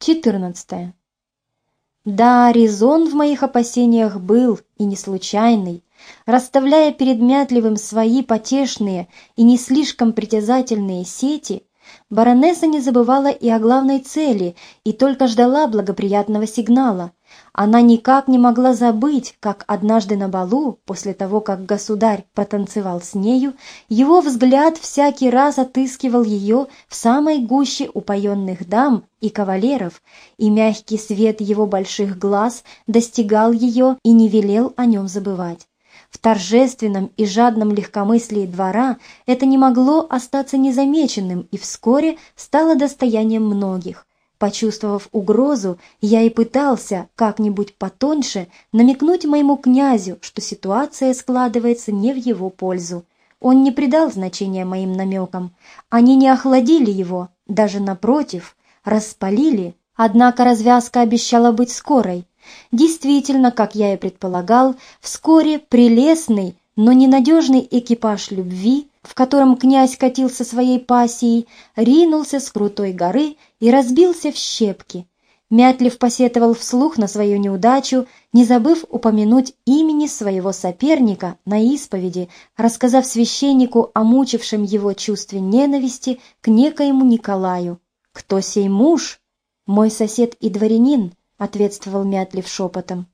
14. Да, резон в моих опасениях был и не случайный. Расставляя перед Мятливым свои потешные и не слишком притязательные сети, баронесса не забывала и о главной цели и только ждала благоприятного сигнала. Она никак не могла забыть, как однажды на балу, после того, как государь потанцевал с нею, его взгляд всякий раз отыскивал ее в самой гуще упоенных дам и кавалеров, и мягкий свет его больших глаз достигал ее и не велел о нем забывать. В торжественном и жадном легкомыслии двора это не могло остаться незамеченным и вскоре стало достоянием многих. Почувствовав угрозу, я и пытался как-нибудь потоньше намекнуть моему князю, что ситуация складывается не в его пользу. Он не придал значения моим намекам. Они не охладили его, даже напротив, распалили. Однако развязка обещала быть скорой. Действительно, как я и предполагал, вскоре прелестный, но ненадежный экипаж любви, в котором князь катился своей пассией, ринулся с крутой горы и разбился в щепки. Мятлив посетовал вслух на свою неудачу, не забыв упомянуть имени своего соперника на исповеди, рассказав священнику о мучившем его чувстве ненависти к некоему Николаю. «Кто сей муж?» «Мой сосед и дворянин», — ответствовал Мятлив шепотом.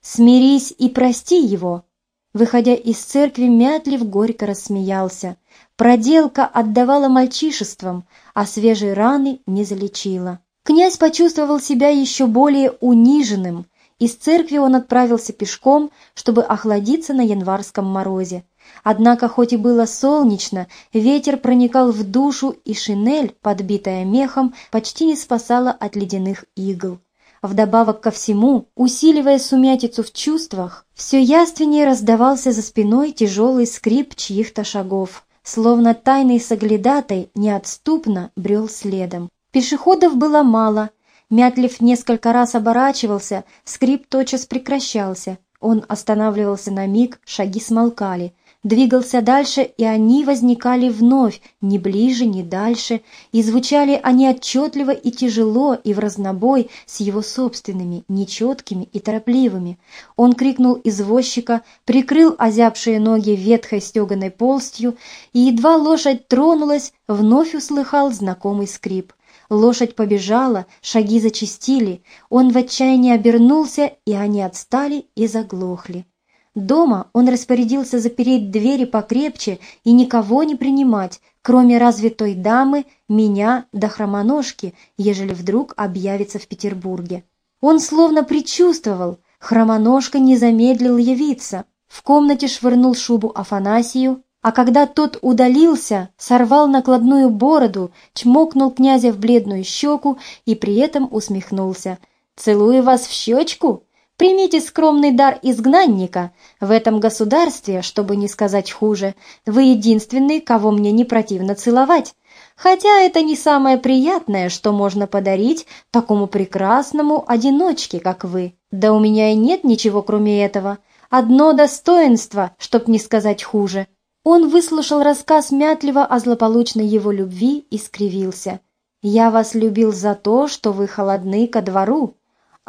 «Смирись и прости его», Выходя из церкви, Мятлив горько рассмеялся. Проделка отдавала мальчишеством, а свежие раны не залечила. Князь почувствовал себя еще более униженным. Из церкви он отправился пешком, чтобы охладиться на январском морозе. Однако, хоть и было солнечно, ветер проникал в душу, и шинель, подбитая мехом, почти не спасала от ледяных игл. Вдобавок ко всему, усиливая сумятицу в чувствах, все яственнее раздавался за спиной тяжелый скрип чьих-то шагов, словно тайный соглядатай неотступно брел следом. Пешеходов было мало. Мятлив несколько раз оборачивался, скрип тотчас прекращался. Он останавливался на миг, шаги смолкали двигался дальше, и они возникали вновь, ни ближе, ни дальше, и звучали они отчетливо и тяжело, и в разнобой с его собственными, нечеткими и торопливыми. Он крикнул извозчика, прикрыл озябшие ноги ветхой стеганой полстью, и едва лошадь тронулась, вновь услыхал знакомый скрип. Лошадь побежала, шаги зачистили, он в отчаянии обернулся, и они отстали и заглохли. Дома он распорядился запереть двери покрепче и никого не принимать, кроме разве той дамы, меня да хромоножки, ежели вдруг объявится в Петербурге. Он словно предчувствовал, хромоножка не замедлил явиться. В комнате швырнул шубу Афанасию, а когда тот удалился, сорвал накладную бороду, чмокнул князя в бледную щеку и при этом усмехнулся. «Целую вас в щечку?» Примите скромный дар изгнанника. В этом государстве, чтобы не сказать хуже, вы единственный, кого мне не противно целовать. Хотя это не самое приятное, что можно подарить такому прекрасному одиночке, как вы. Да у меня и нет ничего, кроме этого. Одно достоинство, чтоб не сказать хуже. Он выслушал рассказ Мятлева о злополучной его любви и скривился. «Я вас любил за то, что вы холодны ко двору,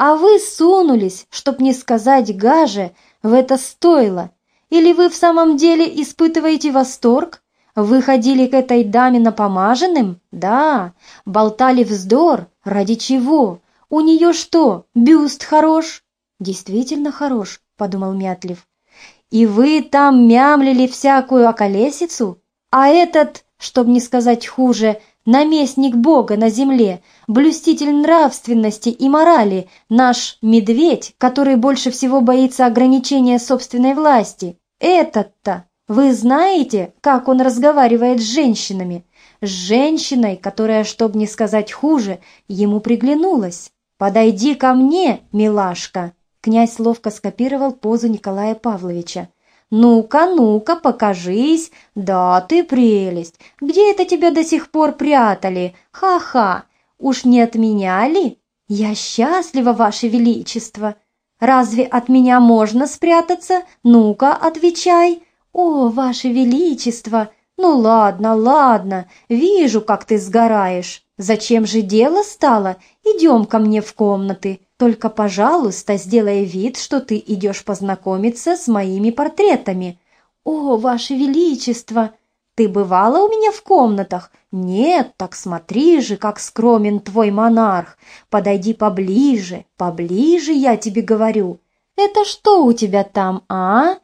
а вы сунулись, чтоб не сказать гаже, в это стоило. Или вы в самом деле испытываете восторг? Вы ходили к этой даме напомаженным? Да. Болтали вздор? Ради чего? У нее что, бюст хорош? Действительно хорош, подумал Мятлив. И вы там мямлили всякую околесицу? А этот, чтоб не сказать хуже, наместник Бога на земле, блюститель нравственности и морали, наш медведь, который больше всего боится ограничения собственной власти. Этот-то, вы знаете, как он разговаривает с женщинами? С женщиной, которая, чтоб не сказать хуже, ему приглянулась. «Подойди ко мне, милашка!» Князь ловко скопировал позу Николая Павловича. «Ну-ка, ну-ка, покажись! Да, ты прелесть! Где это тебя до сих пор прятали? Ха-ха! Уж не отменяли? Я счастлива, Ваше Величество! Разве от меня можно спрятаться? Ну-ка, отвечай! О, Ваше Величество! Ну ладно, ладно, вижу, как ты сгораешь!» Зачем же дело стало? Идем ко мне в комнаты. Только, пожалуйста, сделай вид, что ты идешь познакомиться с моими портретами. О, Ваше Величество! Ты бывала у меня в комнатах? Нет, так смотри же, как скромен твой монарх. Подойди поближе, поближе, я тебе говорю. Это что у тебя там, а?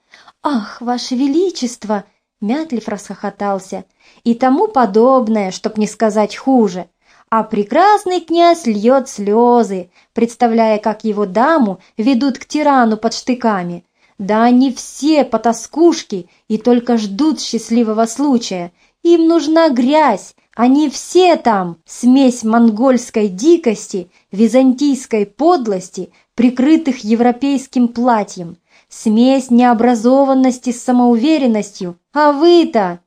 Ах, Ваше Величество! Мятлив расхохотался. И тому подобное, чтоб не сказать хуже а прекрасный князь льет слезы, представляя, как его даму ведут к тирану под штыками. Да они все потаскушки и только ждут счастливого случая. Им нужна грязь, они все там, смесь монгольской дикости, византийской подлости, прикрытых европейским платьем, смесь необразованности с самоуверенностью. А вы-то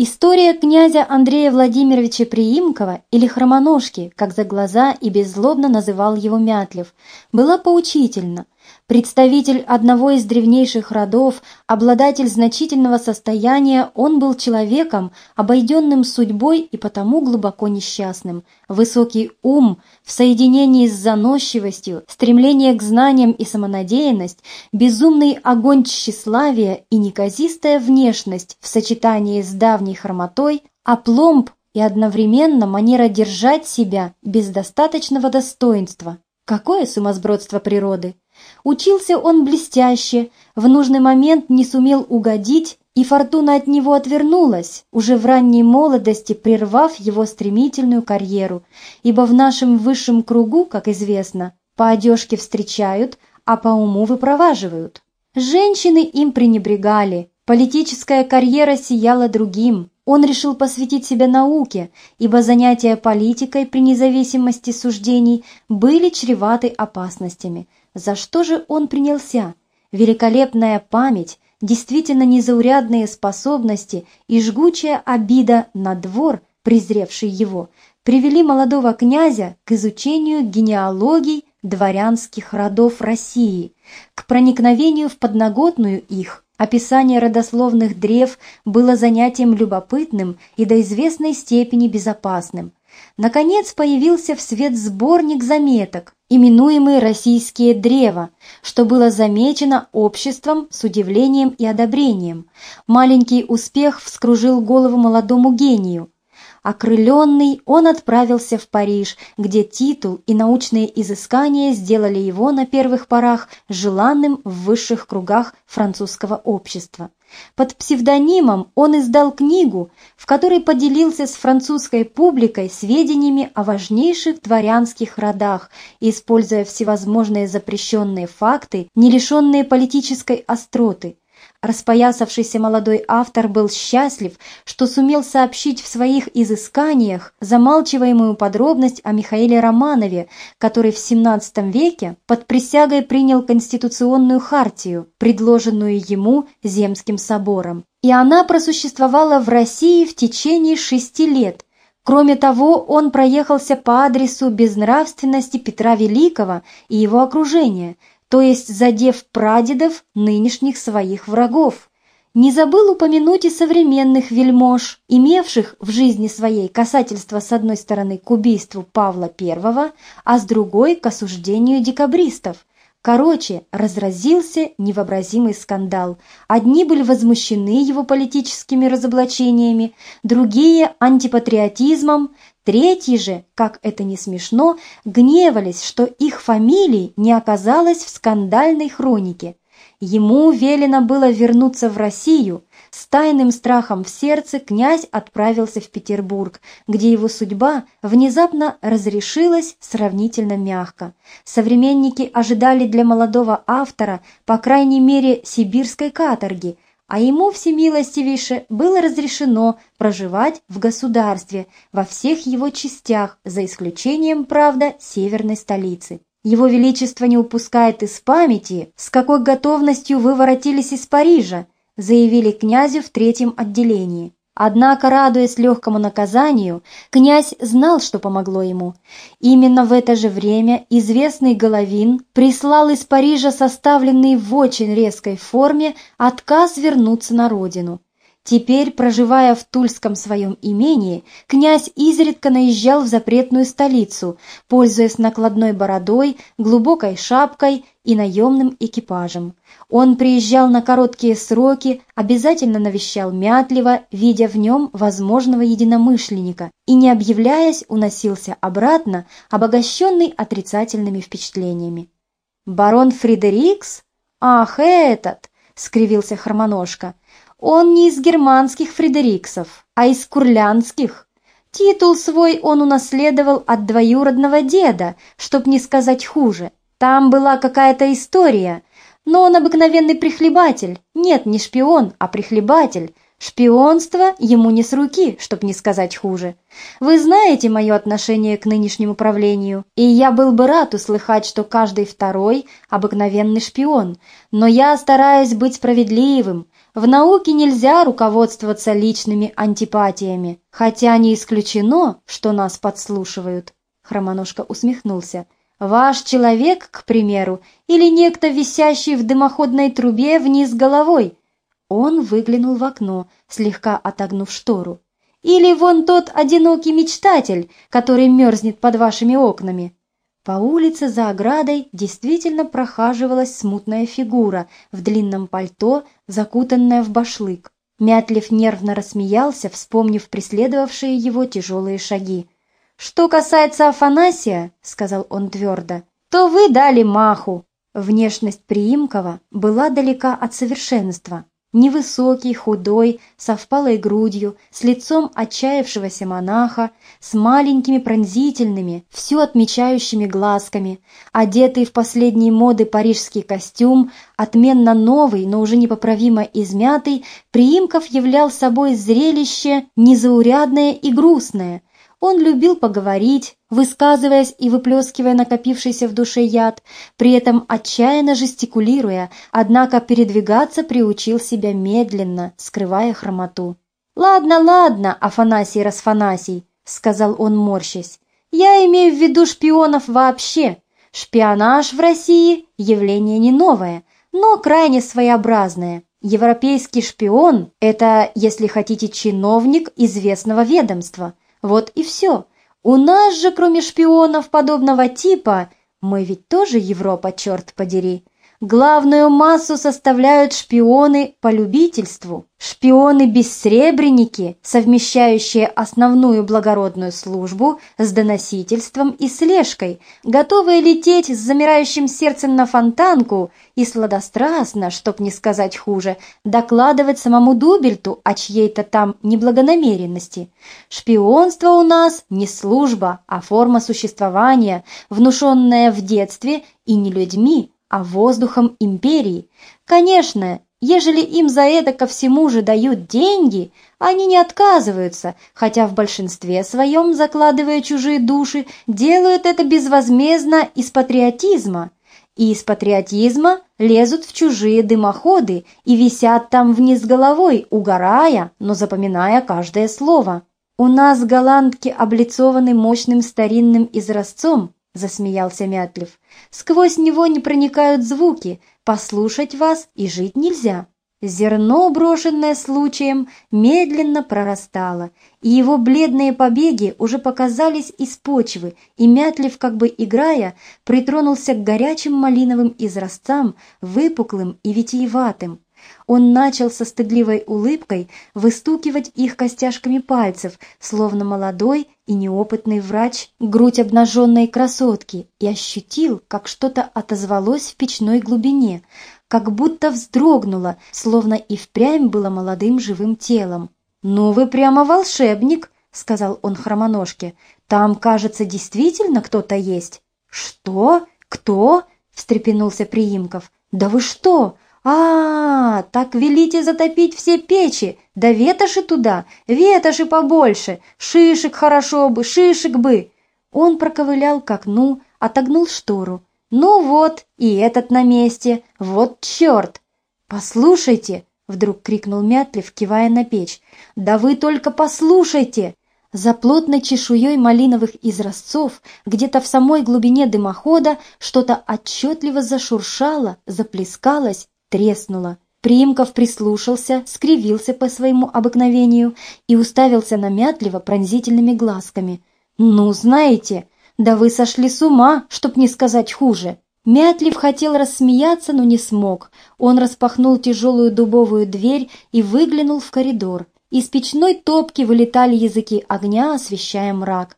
История князя Андрея Владимировича Приимкова или Хромоножки, как за глаза и беззлобно называл его Мятлев, была поучительна – Представитель одного из древнейших родов, обладатель значительного состояния, он был человеком, обойденным судьбой и потому глубоко несчастным. Высокий ум в соединении с заносчивостью, стремление к знаниям и самонадеянность, безумный огонь тщеславия и неказистая внешность в сочетании с давней хромотой, опломб и одновременно манера держать себя без достаточного достоинства. Какое сумасбродство природы! Учился он блестяще, в нужный момент не сумел угодить, и фортуна от него отвернулась, уже в ранней молодости прервав его стремительную карьеру, ибо в нашем высшем кругу, как известно, по одежке встречают, а по уму выпроваживают. Женщины им пренебрегали, политическая карьера сияла другим, он решил посвятить себя науке, ибо занятия политикой при независимости суждений были чреваты опасностями – за что же он принялся? Великолепная память, действительно незаурядные способности и жгучая обида на двор, презревший его, привели молодого князя к изучению генеалогий дворянских родов России, к проникновению в подноготную их. Описание родословных древ было занятием любопытным и до известной степени безопасным. Наконец появился в свет сборник заметок, именуемый «Российские древа», что было замечено обществом с удивлением и одобрением. Маленький успех вскружил голову молодому гению. Окрыленный, он отправился в Париж, где титул и научные изыскания сделали его на первых порах желанным в высших кругах французского общества. Под псевдонимом он издал книгу, в которой поделился с французской публикой сведениями о важнейших дворянских родах, используя всевозможные запрещенные факты, не лишенные политической остроты – Распоясавшийся молодой автор был счастлив, что сумел сообщить в своих изысканиях замалчиваемую подробность о Михаиле Романове, который в XVII веке под присягой принял конституционную хартию, предложенную ему Земским собором. И она просуществовала в России в течение шести лет, Кроме того, он проехался по адресу безнравственности Петра Великого и его окружения, то есть задев прадедов нынешних своих врагов. Не забыл упомянуть и современных вельмож, имевших в жизни своей касательство с одной стороны к убийству Павла I, а с другой к осуждению декабристов. Короче, разразился невообразимый скандал. Одни были возмущены его политическими разоблачениями, другие – антипатриотизмом, Третьи же, как это не смешно, гневались, что их фамилий не оказалось в скандальной хронике. Ему велено было вернуться в Россию. С тайным страхом в сердце князь отправился в Петербург, где его судьба внезапно разрешилась сравнительно мягко. Современники ожидали для молодого автора, по крайней мере, сибирской каторги – а ему всемилостивейше было разрешено проживать в государстве во всех его частях, за исключением, правда, северной столицы. Его Величество не упускает из памяти, с какой готовностью вы воротились из Парижа, заявили князю в третьем отделении. Однако, радуясь легкому наказанию, князь знал, что помогло ему. Именно в это же время известный Головин прислал из Парижа составленный в очень резкой форме отказ вернуться на родину. Теперь, проживая в Тульском своем имении, князь изредка наезжал в запретную столицу, пользуясь накладной бородой, глубокой шапкой и наемным экипажем. Он приезжал на короткие сроки, обязательно навещал Мятлева, видя в нем возможного единомышленника, и, не объявляясь, уносился обратно, обогащенный отрицательными впечатлениями. «Барон Фредерикс? Ах, этот!» — скривился Хромоножка. «Он не из германских Фредериксов, а из курлянских. Титул свой он унаследовал от двоюродного деда, чтоб не сказать хуже. Там была какая-то история, но он обыкновенный прихлебатель. Нет, не шпион, а прихлебатель. Шпионство ему не с руки, чтоб не сказать хуже. Вы знаете мое отношение к нынешнему правлению, и я был бы рад услыхать, что каждый второй – обыкновенный шпион. Но я стараюсь быть справедливым. В науке нельзя руководствоваться личными антипатиями, хотя не исключено, что нас подслушивают. Хромоножка усмехнулся. Ваш человек, к примеру, или некто, висящий в дымоходной трубе вниз головой. Он выглянул в окно, слегка отогнув штору. Или вон тот одинокий мечтатель, который мерзнет под вашими окнами. По улице за оградой действительно прохаживалась смутная фигура в длинном пальто, закутанная в башлык. Мятлев нервно рассмеялся, вспомнив преследовавшие его тяжелые шаги. «Что касается Афанасия, — сказал он твердо, — то вы дали маху». Внешность Приимкова была далека от совершенства. Невысокий, худой, со впалой грудью, с лицом отчаявшегося монаха, с маленькими пронзительными, все отмечающими глазками, одетый в последние моды парижский костюм, отменно новый, но уже непоправимо измятый, Приимков являл собой зрелище незаурядное и грустное – он любил поговорить, высказываясь и выплескивая накопившийся в душе яд, при этом отчаянно жестикулируя, однако передвигаться приучил себя медленно, скрывая хромоту. «Ладно, ладно, Афанасий Расфанасий», — сказал он, морщась. «Я имею в виду шпионов вообще. Шпионаж в России — явление не новое, но крайне своеобразное. Европейский шпион — это, если хотите, чиновник известного ведомства — вот и все. У нас же, кроме шпионов подобного типа, мы ведь тоже Европа, черт подери, Главную массу составляют шпионы по любительству, шпионы-бессребреники, совмещающие основную благородную службу с доносительством и слежкой, готовые лететь с замирающим сердцем на фонтанку и сладострастно, чтоб не сказать хуже, докладывать самому Дубельту о чьей-то там неблагонамеренности. Шпионство у нас не служба, а форма существования, внушенная в детстве и не людьми, а воздухом империи. Конечно, ежели им за это ко всему же дают деньги, они не отказываются, хотя в большинстве своем, закладывая чужие души, делают это безвозмездно из патриотизма. И из патриотизма лезут в чужие дымоходы и висят там вниз головой, угорая, но запоминая каждое слово. У нас голландки облицованы мощным старинным изразцом, засмеялся Мятлев. «Сквозь него не проникают звуки, послушать вас и жить нельзя». Зерно, брошенное случаем, медленно прорастало, и его бледные побеги уже показались из почвы, и Мятлев, как бы играя, притронулся к горячим малиновым изразцам, выпуклым и витиеватым. Он начал со стыдливой улыбкой выстукивать их костяшками пальцев, словно молодой и неопытный врач, грудь обнаженной красотки, и ощутил, как что-то отозвалось в печной глубине, как будто вздрогнуло, словно и впрямь было молодым живым телом. «Ну вы прямо волшебник!» — сказал он хромоножке. «Там, кажется, действительно кто-то есть». «Что? Кто?» — встрепенулся Приимков. «Да вы что? «А, так велите затопить все печи, да ветоши туда, ветоши побольше, шишек хорошо бы, шишек бы!» Он проковылял к окну, отогнул штору. «Ну вот, и этот на месте, вот черт!» «Послушайте!» — вдруг крикнул Мятлев, кивая на печь. «Да вы только послушайте!» За плотной чешуей малиновых изразцов, где-то в самой глубине дымохода, что-то отчетливо зашуршало, заплескалось, треснула. Приимков прислушался, скривился по своему обыкновению и уставился намятливо пронзительными глазками. «Ну, знаете, да вы сошли с ума, чтоб не сказать хуже!» Мятлив хотел рассмеяться, но не смог. Он распахнул тяжелую дубовую дверь и выглянул в коридор. Из печной топки вылетали языки огня, освещая мрак.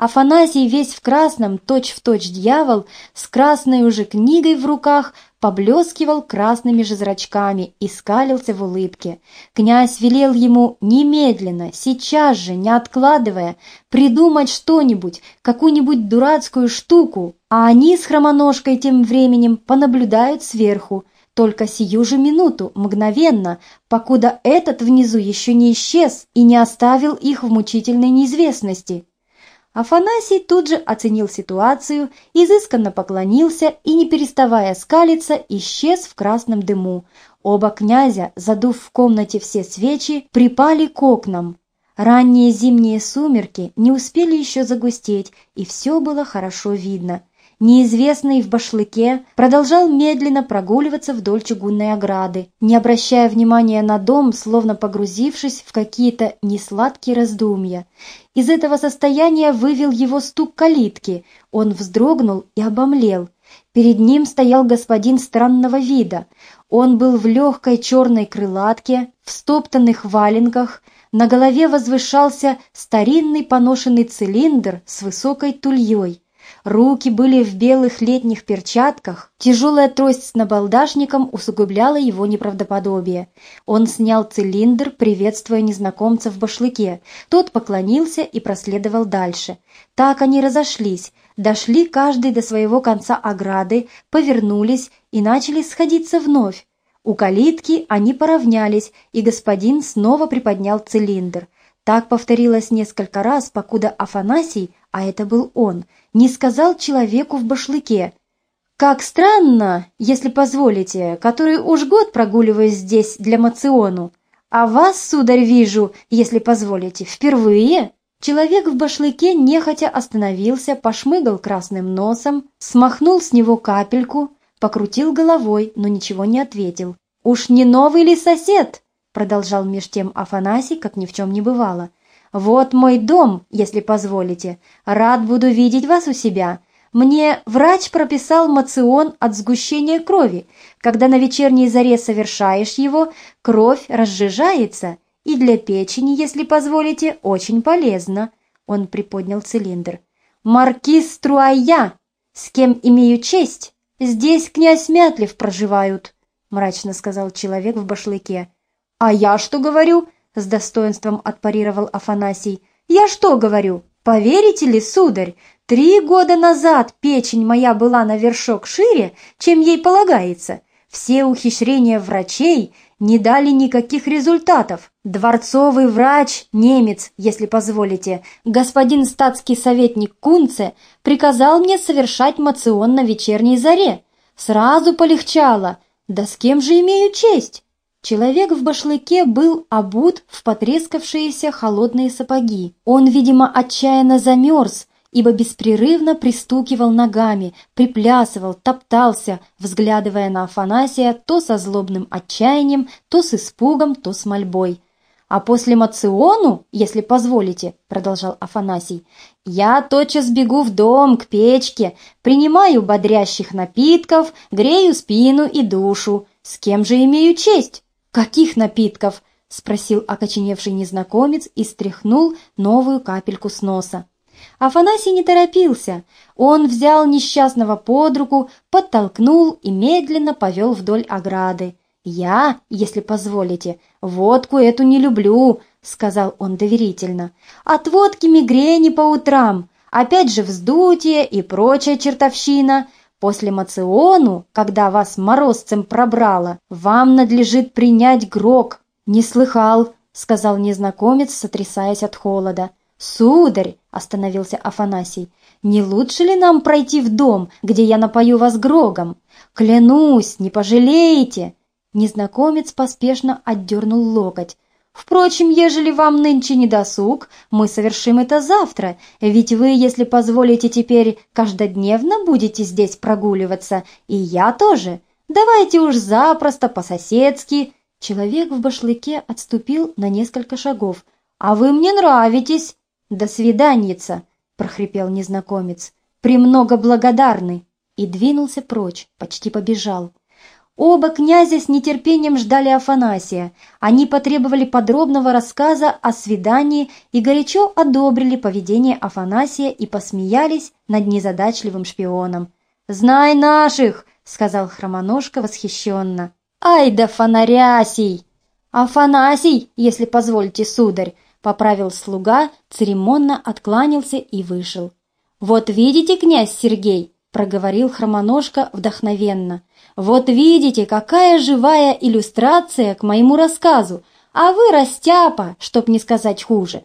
Афанасий весь в красном, точь-в-точь точь дьявол, с красной уже книгой в руках, поблескивал красными же зрачками и скалился в улыбке. Князь велел ему немедленно, сейчас же, не откладывая, придумать что-нибудь, какую-нибудь дурацкую штуку, а они с хромоножкой тем временем понаблюдают сверху, только сию же минуту, мгновенно, покуда этот внизу еще не исчез и не оставил их в мучительной неизвестности. Афанасий тут же оценил ситуацию, изысканно поклонился и, не переставая скалиться, исчез в красном дыму. Оба князя, задув в комнате все свечи, припали к окнам. Ранние зимние сумерки не успели еще загустеть, и все было хорошо видно – неизвестный в башлыке, продолжал медленно прогуливаться вдоль чугунной ограды, не обращая внимания на дом, словно погрузившись в какие-то несладкие раздумья. Из этого состояния вывел его стук калитки. Он вздрогнул и обомлел. Перед ним стоял господин странного вида. Он был в легкой черной крылатке, в стоптанных валенках, на голове возвышался старинный поношенный цилиндр с высокой тульей. Руки были в белых летних перчатках, тяжелая трость с набалдашником усугубляла его неправдоподобие. Он снял цилиндр, приветствуя незнакомца в башлыке. Тот поклонился и проследовал дальше. Так они разошлись, дошли каждый до своего конца ограды, повернулись и начали сходиться вновь. У калитки они поравнялись, и господин снова приподнял цилиндр. Так повторилось несколько раз, покуда Афанасий, а это был он, не сказал человеку в башлыке. «Как странно, если позволите, который уж год прогуливаюсь здесь для мациону. А вас, сударь, вижу, если позволите, впервые?» Человек в башлыке нехотя остановился, пошмыгал красным носом, смахнул с него капельку, покрутил головой, но ничего не ответил. «Уж не новый ли сосед?» продолжал меж тем Афанасий, как ни в чем не бывало. «Вот мой дом, если позволите. Рад буду видеть вас у себя. Мне врач прописал мацион от сгущения крови. Когда на вечерней заре совершаешь его, кровь разжижается, и для печени, если позволите, очень полезно». Он приподнял цилиндр. «Маркиз Струая! С кем имею честь? Здесь князь Мятлев проживают», мрачно сказал человек в башлыке. «А я что говорю?» — с достоинством отпарировал Афанасий. «Я что говорю? Поверите ли, сударь, три года назад печень моя была на вершок шире, чем ей полагается. Все ухищрения врачей не дали никаких результатов. Дворцовый врач, немец, если позволите, господин статский советник Кунце приказал мне совершать мацион на вечерней заре. Сразу полегчало. Да с кем же имею честь? Человек в башлыке был обут в потрескавшиеся холодные сапоги. Он, видимо, отчаянно замерз, ибо беспрерывно пристукивал ногами, приплясывал, топтался, взглядывая на Афанасия то со злобным отчаянием, то с испугом, то с мольбой. «А после мациону, если позволите», — продолжал Афанасий, «я тотчас бегу в дом, к печке, принимаю бодрящих напитков, грею спину и душу. С кем же имею честь?» «Каких напитков?» — спросил окоченевший незнакомец и стряхнул новую капельку с носа. Афанасий не торопился. Он взял несчастного под руку, подтолкнул и медленно повел вдоль ограды. «Я, если позволите, водку эту не люблю», — сказал он доверительно. «От водки мигрени по утрам, опять же вздутие и прочая чертовщина. После мациону, когда вас морозцем пробрало, вам надлежит принять грок. Не слыхал, сказал незнакомец, сотрясаясь от холода. Сударь, остановился Афанасий, не лучше ли нам пройти в дом, где я напою вас грогом? Клянусь, не пожалеете. Незнакомец поспешно отдернул локоть. Впрочем, ежели вам нынче не досуг, мы совершим это завтра, ведь вы, если позволите теперь, каждодневно будете здесь прогуливаться, и я тоже. Давайте уж запросто, по-соседски. Человек в башлыке отступил на несколько шагов. А вы мне нравитесь. До свиданьица, прохрипел незнакомец. Премного благодарный. И двинулся прочь, почти побежал. Оба князя с нетерпением ждали Афанасия. Они потребовали подробного рассказа о свидании и горячо одобрили поведение Афанасия и посмеялись над незадачливым шпионом. «Знай наших!» — сказал Хромоножка восхищенно. «Ай да фонарясий!» «Афанасий, если позвольте, сударь!» — поправил слуга, церемонно откланялся и вышел. «Вот видите, князь Сергей!» — проговорил Хромоножка вдохновенно. Вот видите, какая живая иллюстрация к моему рассказу, а вы растяпа, чтоб не сказать хуже.